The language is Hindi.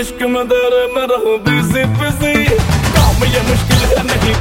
इश्क में दर में रहूँ बिज़ी बिज़ी काम ये मुश्किल है नहीं।